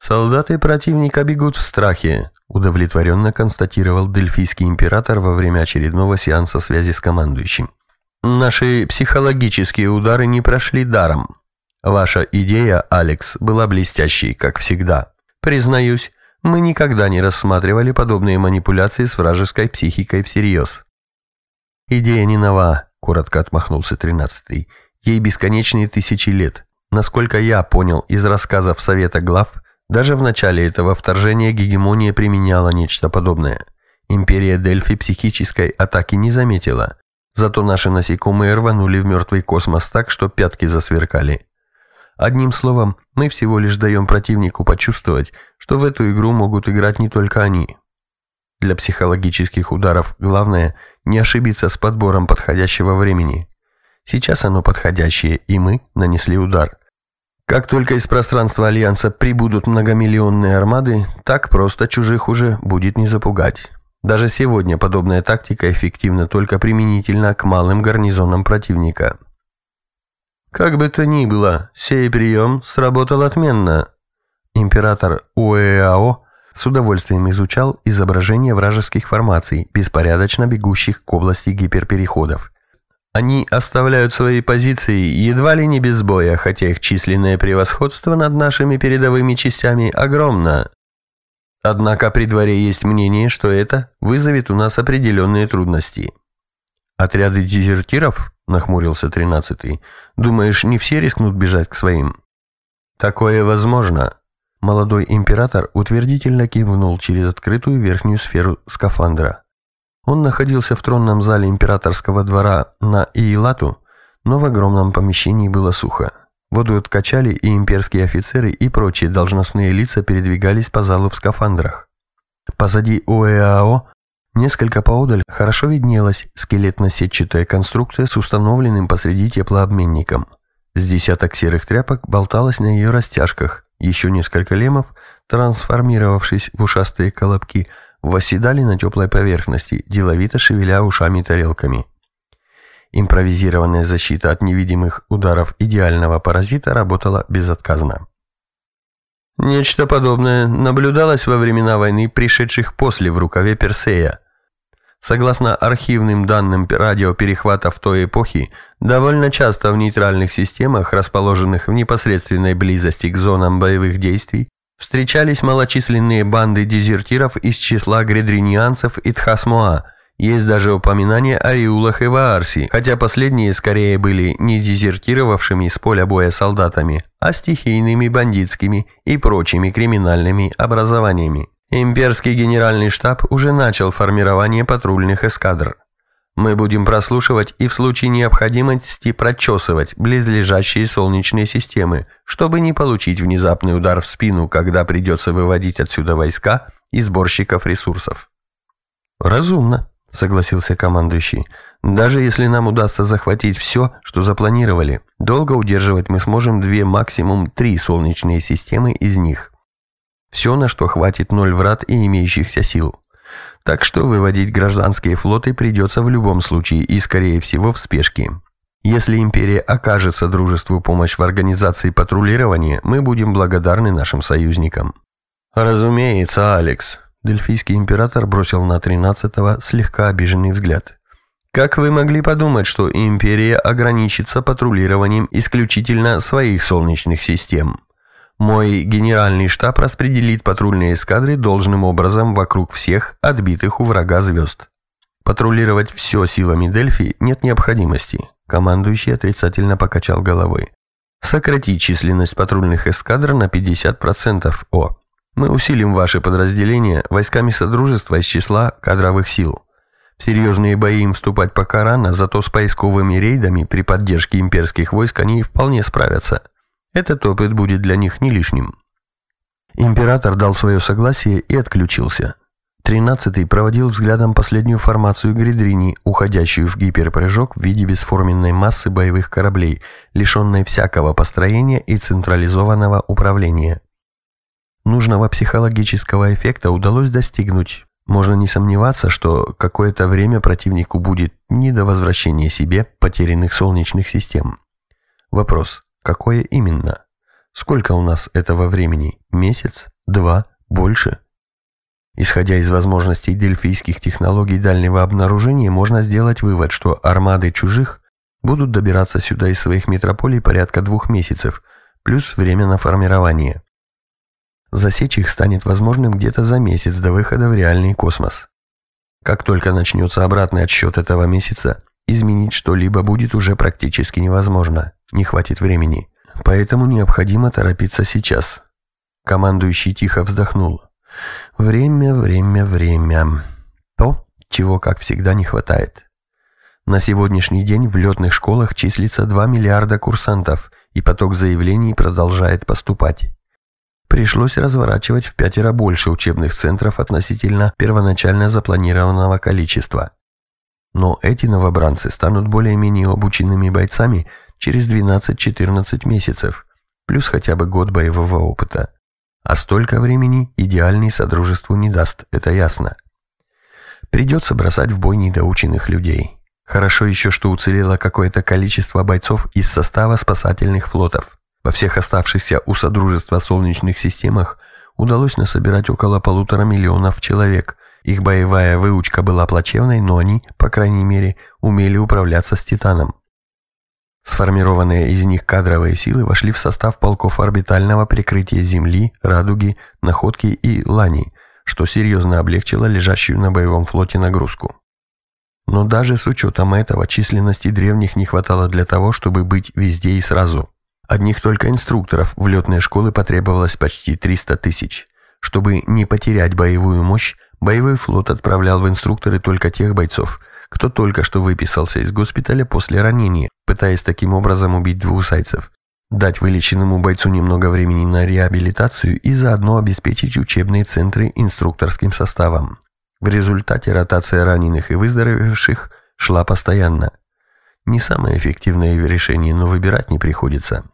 Солдаты противника бегут в страхе, удовлетворенно констатировал дельфийский император во время очередного сеанса связи с командующим. Наши психологические удары не прошли даром. Ваша идея, Алекс, была блестящей, как всегда. Признаюсь, мы никогда не рассматривали подобные манипуляции с вражеской психикой всерьез. Идея не нова, коротко отмахнулся тринадцатый. Ей бесконечные тысячи лет. Насколько я понял из рассказов Совета глав, даже в начале этого вторжения гегемония применяла нечто подобное. Империя Дельфи психической атаки не заметила, зато наши насекомые рванули в мертвый космос так, что пятки засверкали. Одним словом, мы всего лишь даем противнику почувствовать, что в эту игру могут играть не только они. Для психологических ударов главное не ошибиться с подбором подходящего времени. Сейчас оно подходящее, и мы нанесли удар. Как только из пространства Альянса прибудут многомиллионные армады, так просто чужих уже будет не запугать. Даже сегодня подобная тактика эффективна только применительно к малым гарнизонам противника. Как бы то ни было, сей прием сработал отменно. Император Уэао с удовольствием изучал изображения вражеских формаций, беспорядочно бегущих к области гиперпереходов. Они оставляют свои позиции едва ли не без боя, хотя их численное превосходство над нашими передовыми частями огромно. Однако при дворе есть мнение, что это вызовет у нас определенные трудности. «Отряды дезертиров?» – нахмурился тринадцатый. «Думаешь, не все рискнут бежать к своим?» «Такое возможно», Молодой император утвердительно кивнул через открытую верхнюю сферу скафандра. Он находился в тронном зале императорского двора на Иилату, но в огромном помещении было сухо. Воду откачали и имперские офицеры и прочие должностные лица передвигались по залу в скафандрах. Позади ОЭАО, несколько поодаль, хорошо виднелась скелетно-сетчатая конструкция с установленным посреди теплообменником. С десяток серых тряпок болталось на ее растяжках, еще несколько лемов, трансформировавшись в ушастые колобки, восседали на теплой поверхности, деловито шевеля ушами тарелками. Импровизированная защита от невидимых ударов идеального паразита работала безотказно. Нечто подобное наблюдалось во времена войны, пришедших после в рукаве Персея – Согласно архивным данным радиоперехватов той эпохи, довольно часто в нейтральных системах, расположенных в непосредственной близости к зонам боевых действий, встречались малочисленные банды дезертиров из числа гредринианцев и тхасмоа. Есть даже упоминания о Иулах и Ваарси, хотя последние скорее были не дезертировавшими с поля боя солдатами, а стихийными бандитскими и прочими криминальными образованиями. Имперский генеральный штаб уже начал формирование патрульных эскадр. Мы будем прослушивать и в случае необходимости прочесывать близлежащие солнечные системы, чтобы не получить внезапный удар в спину, когда придется выводить отсюда войска и сборщиков ресурсов. «Разумно», — согласился командующий. «Даже если нам удастся захватить все, что запланировали, долго удерживать мы сможем две, максимум три солнечные системы из них». Все, на что хватит ноль врат и имеющихся сил. Так что выводить гражданские флоты придется в любом случае и, скорее всего, в спешке. Если империя окажет Содружеству помощь в организации патрулирования, мы будем благодарны нашим союзникам. Разумеется, Алекс. Дельфийский император бросил на тринадцатого слегка обиженный взгляд. Как вы могли подумать, что империя ограничится патрулированием исключительно своих солнечных систем? Мой генеральный штаб распределит патрульные эскадры должным образом вокруг всех отбитых у врага звезд. Патрулировать все силами Дельфи нет необходимости. Командующий отрицательно покачал головой. Сократи численность патрульных эскадр на 50%, О. Мы усилим ваши подразделения войсками Содружества из числа кадровых сил. В серьезные бои им вступать пока рано, зато с поисковыми рейдами при поддержке имперских войск они вполне справятся. Этот опыт будет для них не лишним. Император дал свое согласие и отключился. Тринадцатый проводил взглядом последнюю формацию Гридрини, уходящую в гиперпрыжок в виде бесформенной массы боевых кораблей, лишенной всякого построения и централизованного управления. Нужного психологического эффекта удалось достигнуть. Можно не сомневаться, что какое-то время противнику будет не до возвращения себе потерянных солнечных систем. Вопрос. Какое именно? Сколько у нас этого времени? Месяц? Два? Больше? Исходя из возможностей дельфийских технологий дальнего обнаружения, можно сделать вывод, что армады чужих будут добираться сюда из своих метрополий порядка двух месяцев, плюс время на формирование. Засечь их станет возможным где-то за месяц до выхода в реальный космос. Как только начнется обратный отсчет этого месяца, изменить что-либо будет уже практически невозможно, не хватит времени. Поэтому необходимо торопиться сейчас. Командующий тихо вздохнул. Время, время, время. То, чего, как всегда, не хватает. На сегодняшний день в летных школах числится 2 миллиарда курсантов, и поток заявлений продолжает поступать. Пришлось разворачивать в пятеро больше учебных центров относительно первоначально запланированного количества. Но эти новобранцы станут более-менее обученными бойцами через 12-14 месяцев, плюс хотя бы год боевого опыта. А столько времени идеальный содружеству не даст, это ясно. Придется бросать в бой недоученных людей. Хорошо еще, что уцелело какое-то количество бойцов из состава спасательных флотов. Во всех оставшихся у Содружества солнечных системах удалось насобирать около полутора миллионов человек. Их боевая выучка была плачевной, но они, по крайней мере, умели управляться с Титаном. Сформированные из них кадровые силы вошли в состав полков орбитального прикрытия Земли, Радуги, Находки и Лани, что серьезно облегчило лежащую на боевом флоте нагрузку. Но даже с учетом этого численности древних не хватало для того, чтобы быть везде и сразу. Одних только инструкторов в летные школы потребовалось почти 300 тысяч. Чтобы не потерять боевую мощь, боевой флот отправлял в инструкторы только тех бойцов – кто только что выписался из госпиталя после ранения, пытаясь таким образом убить двух зайцев, дать вылеченному бойцу немного времени на реабилитацию и заодно обеспечить учебные центры инструкторским составом. В результате ротация раненых и выздоровевших шла постоянно. Не самое эффективное решение, но выбирать не приходится.